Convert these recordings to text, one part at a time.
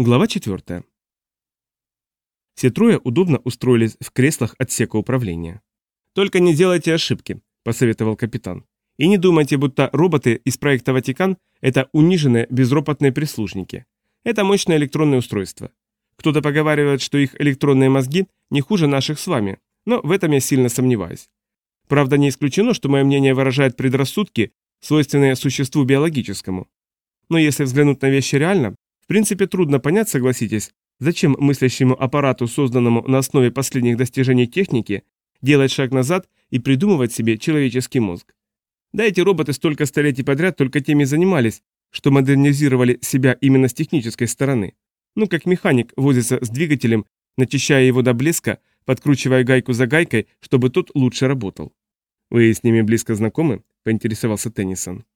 Глава 4. Все трое удобно устроились в креслах отсека управления. «Только не делайте ошибки», – посоветовал капитан. «И не думайте, будто роботы из проекта «Ватикан» – это униженные, безропотные прислужники. Это мощное электронное устройство. Кто-то поговаривает, что их электронные мозги не хуже наших с вами, но в этом я сильно сомневаюсь. Правда, не исключено, что мое мнение выражает предрассудки, свойственные существу биологическому. Но если взглянуть на вещи реально, в принципе, трудно понять, согласитесь, зачем мыслящему аппарату, созданному на основе последних достижений техники, делать шаг назад и придумывать себе человеческий мозг. Да эти роботы столько столетий подряд только теми занимались, что модернизировали себя именно с технической стороны. Ну, как механик возится с двигателем, начищая его до блеска, подкручивая гайку за гайкой, чтобы тот лучше работал. «Вы с ними близко знакомы?» – поинтересовался Теннисон.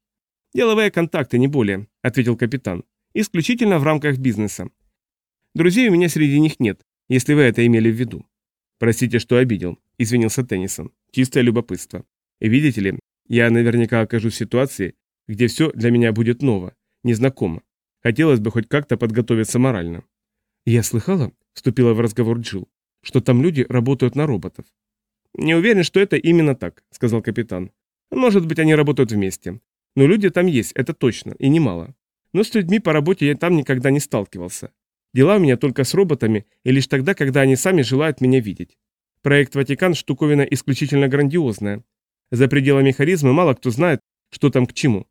«Деловые контакты, не более», – ответил капитан. Исключительно в рамках бизнеса. Друзей у меня среди них нет, если вы это имели в виду. Простите, что обидел, извинился Теннисон. Чистое любопытство. Видите ли, я наверняка окажусь в ситуации, где все для меня будет ново, незнакомо. Хотелось бы хоть как-то подготовиться морально. Я слыхала, вступила в разговор Джилл, что там люди работают на роботов. Не уверен, что это именно так, сказал капитан. Может быть, они работают вместе. Но люди там есть, это точно, и немало. Но с людьми по работе я там никогда не сталкивался. Дела у меня только с роботами, и лишь тогда, когда они сами желают меня видеть. Проект «Ватикан» – штуковина исключительно грандиозная. За пределами харизмы мало кто знает, что там к чему.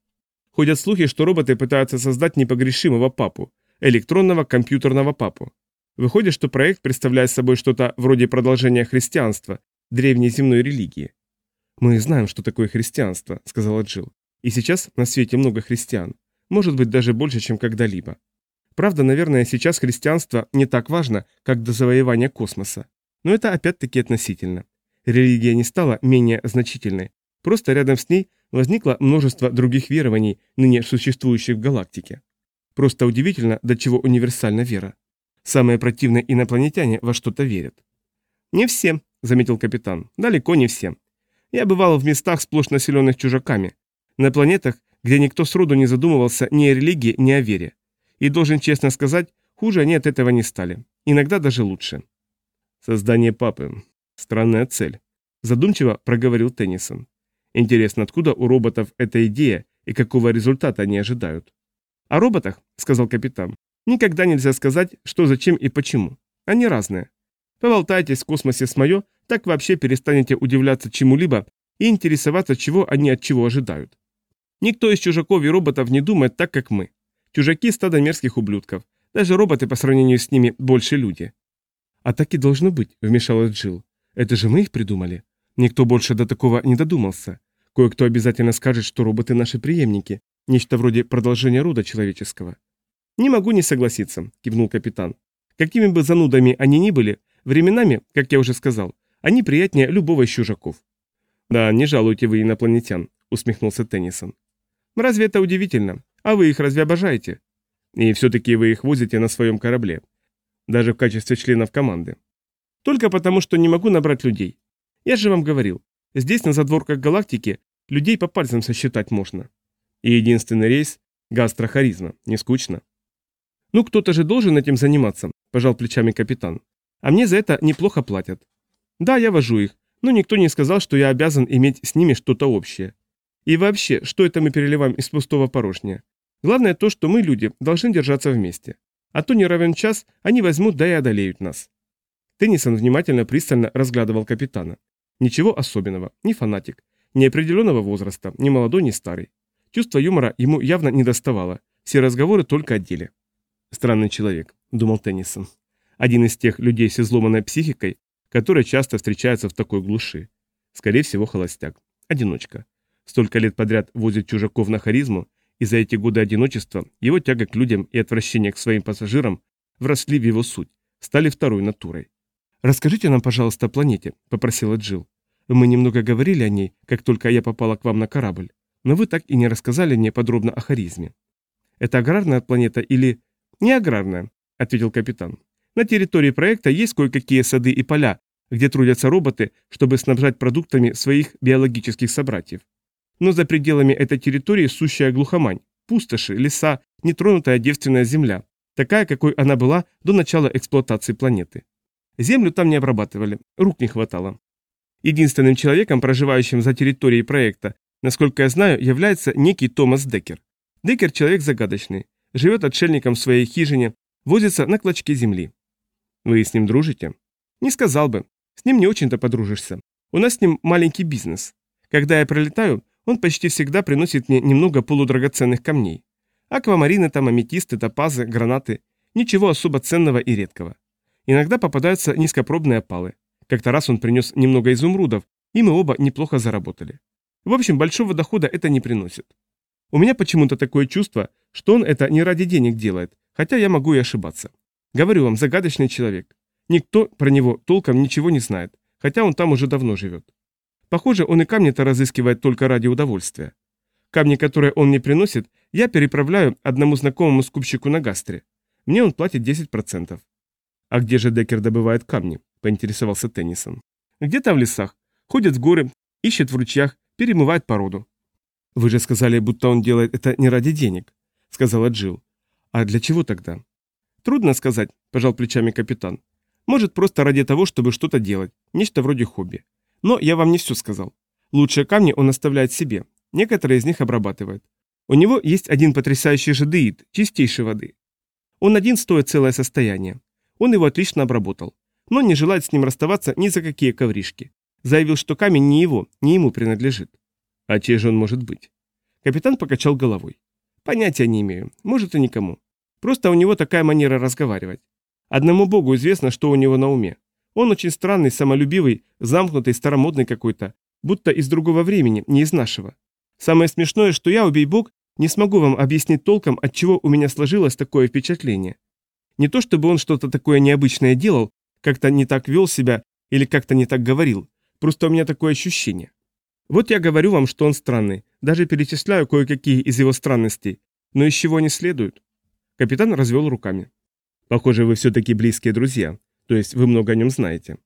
Ходят слухи, что роботы пытаются создать непогрешимого папу, электронного компьютерного папу. Выходит, что проект представляет собой что-то вроде продолжения христианства, древней земной религии. «Мы знаем, что такое христианство», — сказала Джилл. «И сейчас на свете много христиан может быть даже больше, чем когда-либо. Правда, наверное, сейчас христианство не так важно, как до завоевания космоса. Но это опять-таки относительно. Религия не стала менее значительной, просто рядом с ней возникло множество других верований, ныне существующих в галактике. Просто удивительно, до чего универсальна вера. Самые противные инопланетяне во что-то верят. «Не все», — заметил капитан, — «далеко не все. Я бывал в местах, сплошь населенных чужаками, на планетах, где никто сроду не задумывался ни о религии, ни о вере. И должен честно сказать, хуже они от этого не стали. Иногда даже лучше. Создание папы. Странная цель. Задумчиво проговорил Теннисон. Интересно, откуда у роботов эта идея и какого результата они ожидают? О роботах, сказал капитан, никогда нельзя сказать, что, зачем и почему. Они разные. Поболтайтесь в космосе с моё, так вообще перестанете удивляться чему-либо и интересоваться, чего они от чего ожидают. Никто из чужаков и роботов не думает так, как мы. Чужаки – стадо мерзких ублюдков. Даже роботы по сравнению с ними больше люди. А так и должно быть, вмешалась Джилл. Это же мы их придумали. Никто больше до такого не додумался. Кое-кто обязательно скажет, что роботы наши преемники, нечто вроде продолжения рода человеческого. Не могу не согласиться, кивнул капитан. Какими бы занудами они ни были, временами, как я уже сказал, они приятнее любого из чужаков. Да, не жалуйте вы инопланетян, усмехнулся Теннисон. Разве это удивительно? А вы их разве обожаете? И все-таки вы их возите на своем корабле. Даже в качестве членов команды. Только потому, что не могу набрать людей. Я же вам говорил, здесь на задворках галактики людей по пальцам сосчитать можно. И единственный рейс – гастрохаризма. Не скучно? Ну, кто-то же должен этим заниматься, пожал плечами капитан. А мне за это неплохо платят. Да, я вожу их, но никто не сказал, что я обязан иметь с ними что-то общее. И вообще, что это мы переливаем из пустого порожня? Главное то, что мы, люди, должны держаться вместе. А то не равен час, они возьмут да и одолеют нас. Теннисон внимательно пристально разглядывал капитана. Ничего особенного, ни фанатик, ни определенного возраста, ни молодой, ни старый. Чувство юмора ему явно не доставало, все разговоры только о деле. Странный человек, думал Теннисон. Один из тех людей с изломанной психикой, которые часто встречаются в такой глуши. Скорее всего, холостяк. Одиночка. Столько лет подряд возит чужаков на харизму, и за эти годы одиночества его тяга к людям и отвращение к своим пассажирам вросли в его суть, стали второй натурой. «Расскажите нам, пожалуйста, о планете», — попросила Джилл. «Мы немного говорили о ней, как только я попала к вам на корабль, но вы так и не рассказали мне подробно о харизме. Это аграрная планета или...» «Не аграрная», — ответил капитан. «На территории проекта есть кое-какие сады и поля, где трудятся роботы, чтобы снабжать продуктами своих биологических собратьев. Но за пределами этой территории сущая глухомань, пустоши, леса, нетронутая девственная земля, Такая, какой она была до начала эксплуатации планеты. Землю там не обрабатывали, рук не хватало. Единственным человеком, проживающим за территорией проекта, насколько я знаю, является некий Томас Деккер. Деккер человек загадочный, живет отшельником в своей хижине, возится на клочке земли. Вы с ним дружите? Не сказал бы. С ним не очень-то подружишься. У нас с ним маленький бизнес. Когда я прилетаю, он почти всегда приносит мне немного полудрагоценных камней. Аквамарины там, аметисты, топазы, гранаты. Ничего особо ценного и редкого. Иногда попадаются низкопробные опалы. Как-то раз он принес немного изумрудов, и мы оба неплохо заработали. В общем, большого дохода это не приносит. У меня почему-то такое чувство, что он это не ради денег делает, хотя я могу и ошибаться. Говорю вам, загадочный человек. Никто про него толком ничего не знает, хотя он там уже давно живет. Похоже, он и камни-то разыскивает только ради удовольствия. Камни, которые он мне приносит, я переправляю одному знакомому скупщику на гастре. Мне он платит 10%. А где же Деккер добывает камни? Поинтересовался Теннисон. Где-то в лесах. Ходит в горы, ищет в ручьях, перемывает породу. Вы же сказали, будто он делает это не ради денег, сказала Джилл. А для чего тогда? Трудно сказать, пожал плечами капитан. Может, просто ради того, чтобы что-то делать, нечто вроде хобби. Но я вам не все сказал. Лучшие камни он оставляет себе, некоторые из них обрабатывает. У него есть один потрясающий жадеид, чистейшей воды. Он один стоит целое состояние. Он его отлично обработал, но не желает с ним расставаться ни за какие ковришки. Заявил, что камень не его, не ему принадлежит. А чей же он может быть? Капитан покачал головой. Понятия не имею, может и никому. Просто у него такая манера разговаривать. Одному богу известно, что у него на уме. Он очень странный, самолюбивый, замкнутый, старомодный какой-то, будто из другого времени, не из нашего. Самое смешное, что я, убей бог, не смогу вам объяснить толком, от чего у меня сложилось такое впечатление. Не то чтобы он что-то такое необычное делал, как-то не так вел себя или как-то не так говорил, просто у меня такое ощущение. Вот я говорю вам, что он странный, даже перечисляю кое-какие из его странностей, но из чего они следуют? Капитан развел руками. Похоже, вы все-таки близкие друзья, то есть вы много о нем знаете.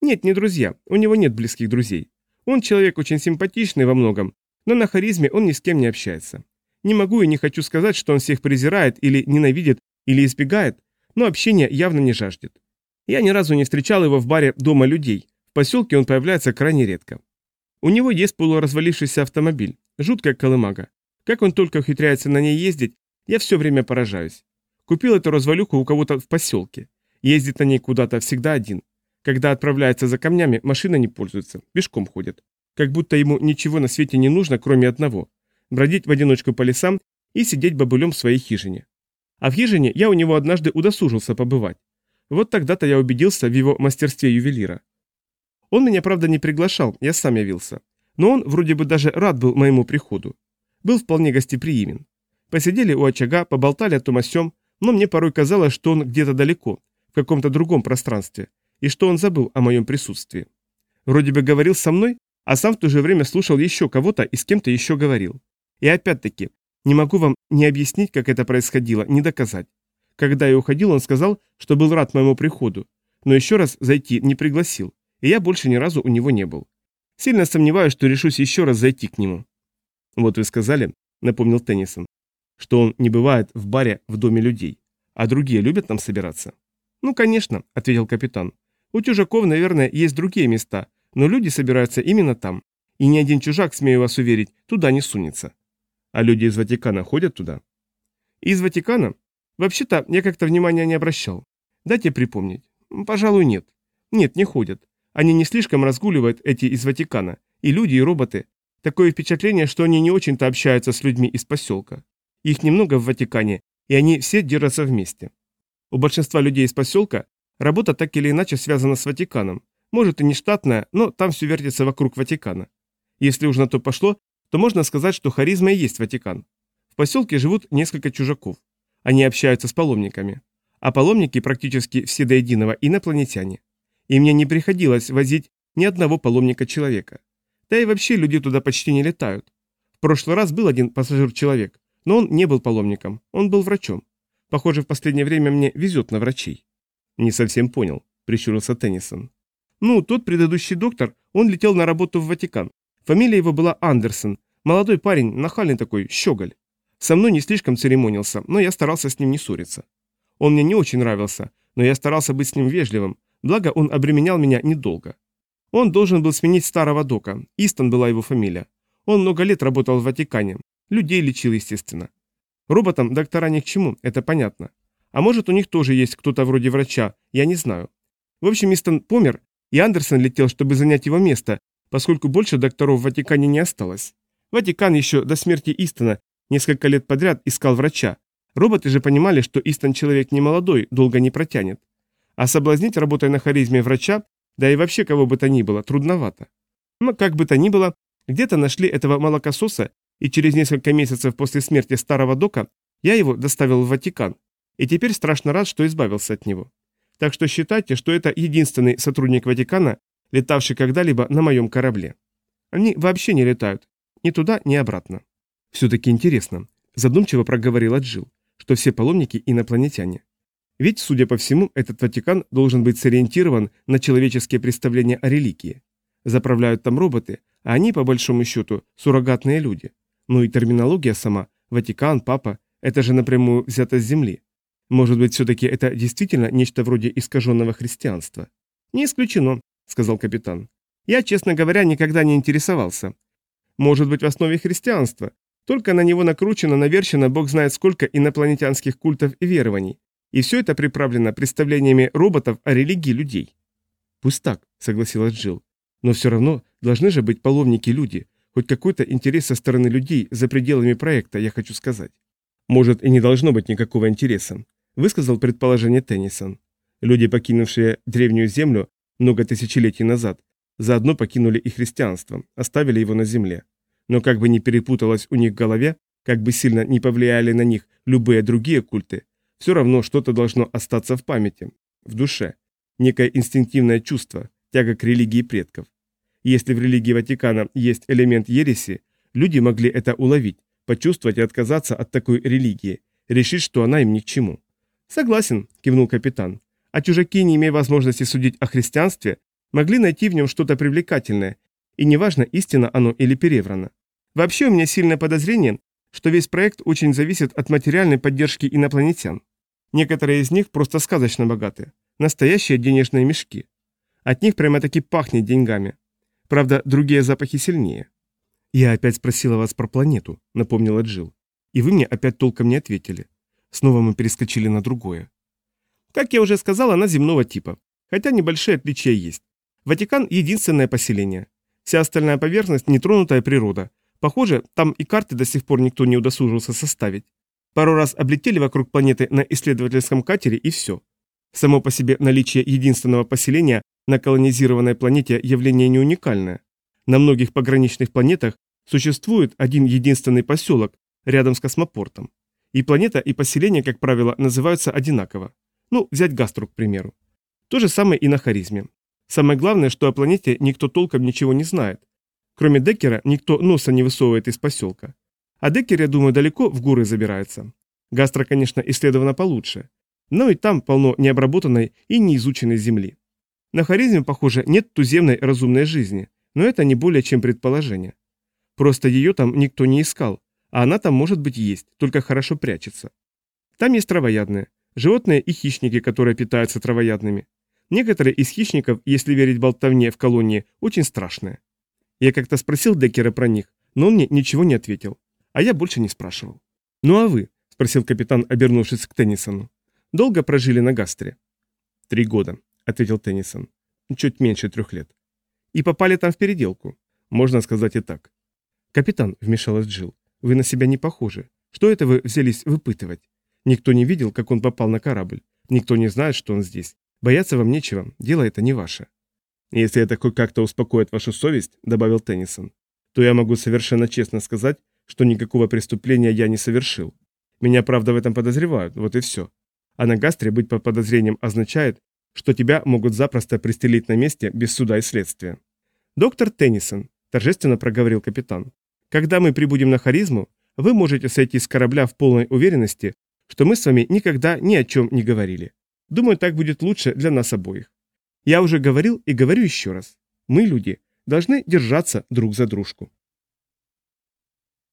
Нет, не друзья, у него нет близких друзей. Он человек очень симпатичный во многом, но на харизме он ни с кем не общается. Не могу и не хочу сказать, что он всех презирает или ненавидит или избегает, но общения явно не жаждет. Я ни разу не встречал его в баре дома людей, в поселке он появляется крайне редко. У него есть полуразвалившийся автомобиль, жуткая колымага. Как он только ухитряется на ней ездить, я все время поражаюсь. Купил эту развалюху у кого-то в поселке. Ездит на ней куда-то всегда один. Когда отправляется за камнями, машина не пользуется, пешком ходит. Как будто ему ничего на свете не нужно, кроме одного – бродить в одиночку по лесам и сидеть бабулем в своей хижине. А в хижине я у него однажды удосужился побывать. Вот тогда-то я убедился в его мастерстве ювелира. Он меня, правда, не приглашал, я сам явился. Но он вроде бы даже рад был моему приходу. Был вполне гостеприимен. Посидели у очага, поболтали о том о сём, но мне порой казалось, что он где-то далеко, в каком-то другом пространстве, и что он забыл о моем присутствии. Вроде бы говорил со мной, а сам в то же время слушал еще кого-то и с кем-то еще говорил. И опять-таки, не могу вам ни объяснить, как это происходило, ни доказать. Когда я уходил, он сказал, что был рад моему приходу, но еще раз зайти не пригласил, и я больше ни разу у него не был. Сильно сомневаюсь, что решусь еще раз зайти к нему. Вот вы сказали, напомнил Теннисон, что он не бывает в баре в доме людей, а другие любят там собираться. «Ну, конечно», — ответил капитан. «У чужаков, наверное, есть другие места, но люди собираются именно там. И ни один чужак, смею вас уверить, туда не сунется». «А люди из Ватикана ходят туда?» «Из Ватикана? Вообще-то я как-то внимания не обращал. Дайте припомнить. Пожалуй, нет. Нет, не ходят. Они не слишком разгуливают, эти из Ватикана. И люди, и роботы. Такое впечатление, что они не очень-то общаются с людьми из поселка. Их немного в Ватикане, и они все держатся вместе. У большинства людей из поселка работа так или иначе связана с Ватиканом. Может и не штатная, но там все вертится вокруг Ватикана. Если уж на то пошло, то можно сказать, что харизма и есть Ватикан. В поселке живут несколько чужаков. Они общаются с паломниками. А паломники практически все до единого инопланетяне. И мне не приходилось возить ни одного паломника-человека. Да и вообще люди туда почти не летают. В прошлый раз был один пассажир-человек, но он не был паломником, он был врачом. Похоже, в последнее время мне везет на врачей». «Не совсем понял», — прищурился Теннисон. «Ну, тот предыдущий доктор, он летел на работу в Ватикан. Фамилия его была Андерсон. Молодой парень, нахальный такой, щеголь. Со мной не слишком церемонился, но я старался с ним не ссориться. Он мне не очень нравился, но я старался быть с ним вежливым, благо он обременял меня недолго. Он должен был сменить старого дока, Истон была его фамилия. Он много лет работал в Ватикане, людей лечил, естественно. Роботам доктора ни к чему, это понятно. А может, у них тоже есть кто-то вроде врача, я не знаю. В общем, Истон помер, и Андерсон летел, чтобы занять его место, поскольку больше докторов в Ватикане не осталось. Ватикан еще до смерти Истона несколько лет подряд искал врача. Роботы же понимали, что Истон человек не молодой, долго не протянет. А соблазнить, работая на харизме врача, да и вообще кого бы то ни было, трудновато. Но как бы то ни было, где-то нашли этого молокососа, и через несколько месяцев после смерти старого дока я его доставил в Ватикан, и теперь страшно рад, что избавился от него. Так что считайте, что это единственный сотрудник Ватикана, летавший когда-либо на моем корабле. Они вообще не летают, ни туда, ни обратно. Все-таки интересно, задумчиво проговорила Джил, что все паломники инопланетяне. Ведь, судя по всему, этот Ватикан должен быть сориентирован на человеческие представления о религии. Заправляют там роботы, а они, по большому счету, суррогатные люди. Ну и терминология сама, Ватикан, Папа, это же напрямую взято с Земли. Может быть, все-таки это действительно нечто вроде искаженного христианства? Не исключено, сказал капитан. Я, честно говоря, никогда не интересовался. Может быть, в основе христианства, только на него накручено, наверчено бог знает сколько инопланетянских культов и верований, и все это приправлено представлениями роботов о религии людей. Пусть так, согласилась Джилл. Но все равно должны же быть паломники-люди, хоть какой-то интерес со стороны людей за пределами проекта, я хочу сказать. Может, и не должно быть никакого интереса, высказал предположение Теннисон. Люди, покинувшие древнюю землю много тысячелетий назад, заодно покинули и христианство, оставили его на земле. Но как бы ни перепуталось у них в голове, как бы сильно не повлияли на них любые другие культы, все равно что-то должно остаться в памяти, в душе. Некое инстинктивное чувство, тяга к религии предков. Если в религии Ватикана есть элемент ереси, люди могли это уловить, почувствовать и отказаться от такой религии, решить, что она им ни к чему. «Согласен», – кивнул капитан. «А чужаки, не имея возможности судить о христианстве, могли найти в нем что-то привлекательное, и неважно, истина оно или переврано. Вообще у меня сильное подозрение, что весь проект очень зависит от материальной поддержки инопланетян. Некоторые из них просто сказочно богаты. Настоящие денежные мешки. От них прямо-таки пахнет деньгами. Правда, другие запахи сильнее. «Я опять спросила вас про планету», — напомнила Джилл. «И вы мне опять толком не ответили. Снова мы перескочили на другое». Как я уже сказал, она земного типа. Хотя небольшие отличия есть. Ватикан – единственное поселение. Вся остальная поверхность – нетронутая природа, Похоже, там и карты до сих пор никто не удосужился составить. Пару раз облетели вокруг планеты на исследовательском катере и все. Само по себе наличие единственного поселения на колонизированной планете явление не уникальное. На многих пограничных планетах существует один единственный поселок рядом с космопортом. И планета, и поселение, как правило, называются одинаково. Ну, взять Гастру, к примеру. То же самое и на Харизме. Самое главное, что о планете никто толком ничего не знает, Кроме Деккера, никто носа не высовывает из поселка. А Деккер, я думаю, далеко в горы забирается. Гастро, конечно, исследовано получше. Но и там полно необработанной и неизученной земли. На Харизме, похоже, нет туземной разумной жизни, но это не более чем предположение. Просто ее там никто не искал, а она там, может быть, есть, только хорошо прячется. Там есть травоядные, животные и хищники, которые питаются травоядными. Некоторые из хищников, если верить болтовне в колонии, очень страшные. Я как-то спросил Деккера про них, но он мне ничего не ответил. А я больше не спрашивал. «Ну а вы?» – спросил капитан, обернувшись к Теннисону. «Долго прожили на Гастре?» «Три года», – ответил Теннисон. «Чуть меньше трех лет». «И попали там в переделку?» «Можно сказать и так». «Капитан», – вмешалась Джилл, – «вы на себя не похожи. Что это вы взялись выпытывать? Никто не видел, как он попал на корабль. Никто не знает, что он здесь. Бояться вам нечего, дело это не ваше». «Если это хоть как-то успокоит вашу совесть», — добавил Теннисон, «то я могу совершенно честно сказать, что никакого преступления я не совершил. Меня, правда, в этом подозревают, вот и все. А на гастре быть под подозрением означает, что тебя могут запросто пристрелить на месте без суда и следствия». «Доктор Теннисон», — торжественно проговорил капитан, «когда мы прибудем на харизму, вы можете сойти с корабля в полной уверенности, что мы с вами никогда ни о чем не говорили. Думаю, так будет лучше для нас обоих. Я уже говорил и говорю еще раз. Мы, люди, должны держаться друг за дружку.